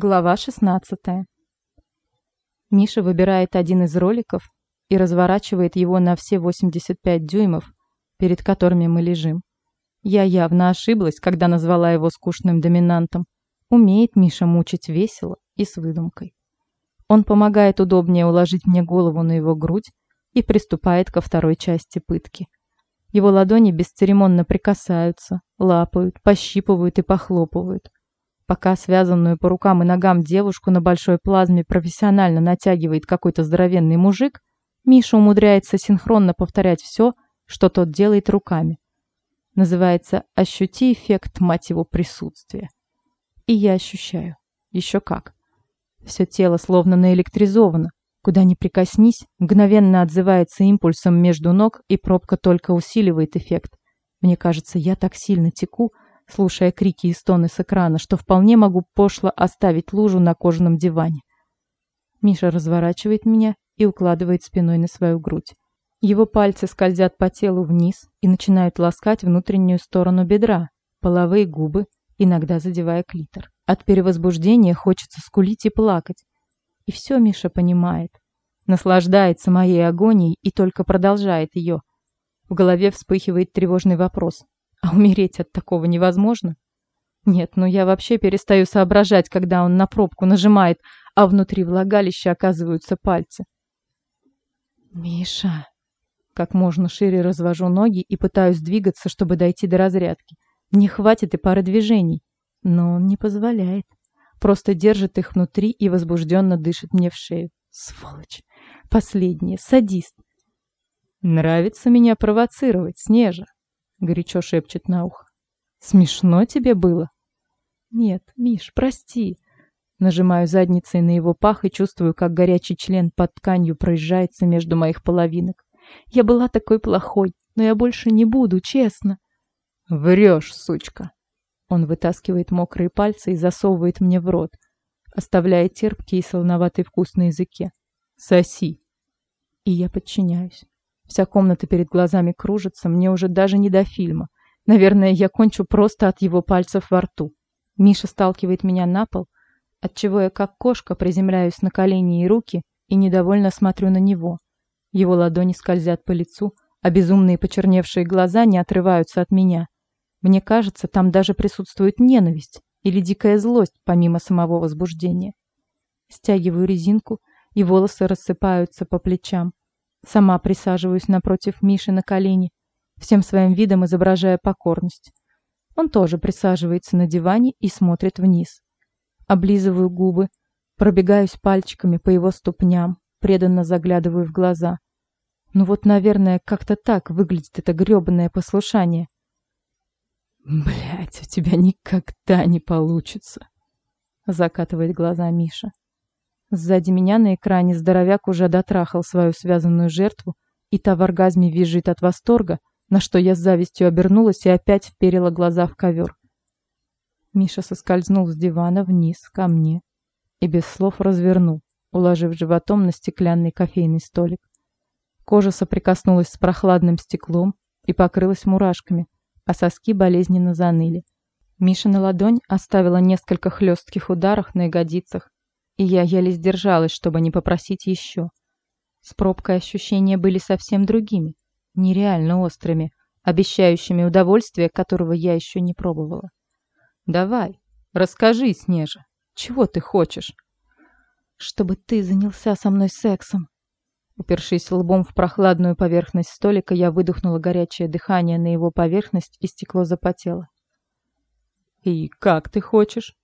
Глава 16. Миша выбирает один из роликов и разворачивает его на все 85 дюймов, перед которыми мы лежим. Я явно ошиблась, когда назвала его скучным доминантом. Умеет Миша мучить весело и с выдумкой. Он помогает удобнее уложить мне голову на его грудь и приступает ко второй части пытки. Его ладони бесцеремонно прикасаются, лапают, пощипывают и похлопывают. Пока связанную по рукам и ногам девушку на большой плазме профессионально натягивает какой-то здоровенный мужик, Миша умудряется синхронно повторять все, что тот делает руками. Называется «Ощути эффект, мать его, присутствия». И я ощущаю. Еще как. Все тело словно наэлектризовано. Куда ни прикоснись, мгновенно отзывается импульсом между ног, и пробка только усиливает эффект. Мне кажется, я так сильно теку, слушая крики и стоны с экрана, что вполне могу пошло оставить лужу на кожаном диване. Миша разворачивает меня и укладывает спиной на свою грудь. Его пальцы скользят по телу вниз и начинают ласкать внутреннюю сторону бедра, половые губы, иногда задевая клитор. От перевозбуждения хочется скулить и плакать. И все Миша понимает. Наслаждается моей агонией и только продолжает ее. В голове вспыхивает тревожный вопрос. А умереть от такого невозможно? Нет, ну я вообще перестаю соображать, когда он на пробку нажимает, а внутри влагалища оказываются пальцы. «Миша!» Как можно шире развожу ноги и пытаюсь двигаться, чтобы дойти до разрядки. Мне хватит и пары движений. Но он не позволяет. Просто держит их внутри и возбужденно дышит мне в шею. Сволочь! Последняя, садист. Нравится меня провоцировать, Снежа горячо шепчет на ухо. Смешно тебе было? Нет, Миш, прости. Нажимаю задницей на его пах и чувствую, как горячий член под тканью проезжается между моих половинок. Я была такой плохой, но я больше не буду, честно. Врешь, сучка. Он вытаскивает мокрые пальцы и засовывает мне в рот, оставляя терпкий и солоноватый вкус на языке. Соси. И я подчиняюсь. Вся комната перед глазами кружится, мне уже даже не до фильма. Наверное, я кончу просто от его пальцев во рту. Миша сталкивает меня на пол, отчего я как кошка приземляюсь на колени и руки и недовольно смотрю на него. Его ладони скользят по лицу, а безумные почерневшие глаза не отрываются от меня. Мне кажется, там даже присутствует ненависть или дикая злость, помимо самого возбуждения. Стягиваю резинку, и волосы рассыпаются по плечам. Сама присаживаюсь напротив Миши на колени, всем своим видом изображая покорность. Он тоже присаживается на диване и смотрит вниз. Облизываю губы, пробегаюсь пальчиками по его ступням, преданно заглядываю в глаза. Ну вот, наверное, как-то так выглядит это грёбаное послушание. Блять, у тебя никогда не получится, закатывает глаза Миша. Сзади меня на экране здоровяк уже дотрахал свою связанную жертву, и та в оргазме визжит от восторга, на что я с завистью обернулась и опять вперила глаза в ковер. Миша соскользнул с дивана вниз, ко мне, и без слов развернул, уложив животом на стеклянный кофейный столик. Кожа соприкоснулась с прохладным стеклом и покрылась мурашками, а соски болезненно заныли. Мишина ладонь оставила несколько хлестких ударов на ягодицах, и я еле сдержалась, чтобы не попросить еще. С пробкой ощущения были совсем другими, нереально острыми, обещающими удовольствие, которого я еще не пробовала. «Давай, расскажи, Снежа, чего ты хочешь?» «Чтобы ты занялся со мной сексом». Упершись лбом в прохладную поверхность столика, я выдохнула горячее дыхание на его поверхность, и стекло запотело. «И как ты хочешь?»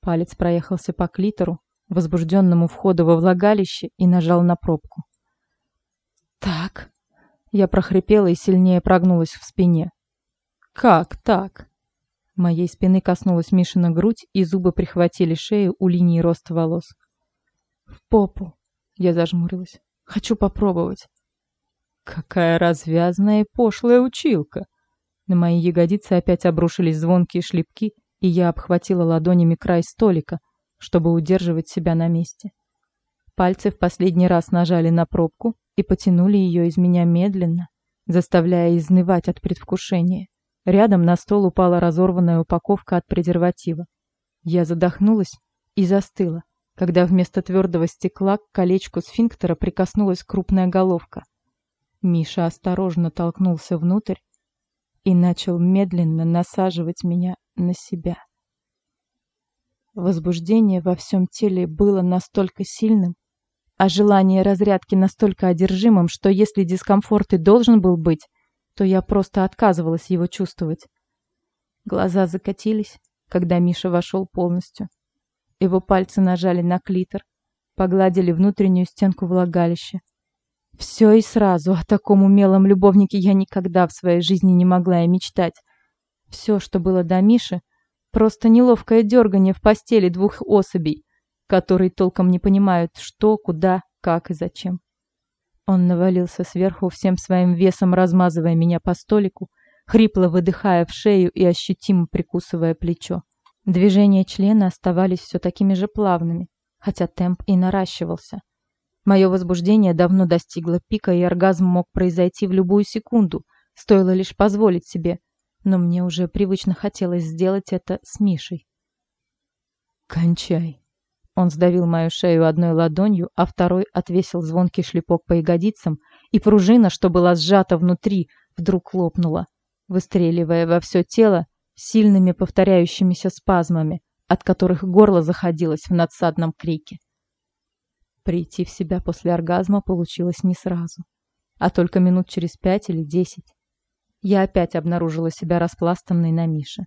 Палец проехался по клитору, возбужденному входу во влагалище и нажал на пробку. «Так...» Я прохрипела и сильнее прогнулась в спине. «Как так?» Моей спины коснулась Мишина грудь, и зубы прихватили шею у линии роста волос. «В попу!» Я зажмурилась. «Хочу попробовать!» «Какая развязная и пошлая училка!» На мои ягодицы опять обрушились звонкие шлепки, и я обхватила ладонями край столика, чтобы удерживать себя на месте. Пальцы в последний раз нажали на пробку и потянули ее из меня медленно, заставляя изнывать от предвкушения. Рядом на стол упала разорванная упаковка от презерватива. Я задохнулась и застыла, когда вместо твердого стекла к колечку сфинктера прикоснулась крупная головка. Миша осторожно толкнулся внутрь и начал медленно насаживать меня на себя. Возбуждение во всем теле было настолько сильным, а желание разрядки настолько одержимым, что если дискомфорт и должен был быть, то я просто отказывалась его чувствовать. Глаза закатились, когда Миша вошел полностью. Его пальцы нажали на клитор, погладили внутреннюю стенку влагалища. Все и сразу, о таком умелом любовнике я никогда в своей жизни не могла и мечтать. Все, что было до Миши, просто неловкое дергание в постели двух особей, которые толком не понимают, что, куда, как и зачем. Он навалился сверху всем своим весом, размазывая меня по столику, хрипло выдыхая в шею и ощутимо прикусывая плечо. Движения члена оставались все такими же плавными, хотя темп и наращивался. Мое возбуждение давно достигло пика, и оргазм мог произойти в любую секунду, стоило лишь позволить себе, но мне уже привычно хотелось сделать это с Мишей. «Кончай!» Он сдавил мою шею одной ладонью, а второй отвесил звонкий шлепок по ягодицам, и пружина, что была сжата внутри, вдруг лопнула, выстреливая во все тело сильными повторяющимися спазмами, от которых горло заходилось в надсадном крике. Прийти в себя после оргазма получилось не сразу, а только минут через пять или десять. Я опять обнаружила себя распластанной на Мише.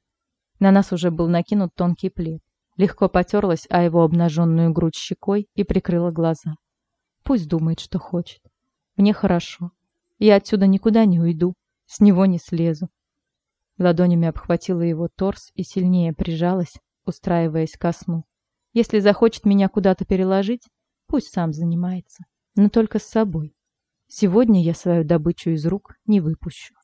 На нас уже был накинут тонкий плед. Легко потерлась о его обнаженную грудь щекой и прикрыла глаза. Пусть думает, что хочет. Мне хорошо. Я отсюда никуда не уйду, с него не слезу. Ладонями обхватила его торс и сильнее прижалась, устраиваясь ко сну. Если захочет меня куда-то переложить, пусть сам занимается, но только с собой. Сегодня я свою добычу из рук не выпущу.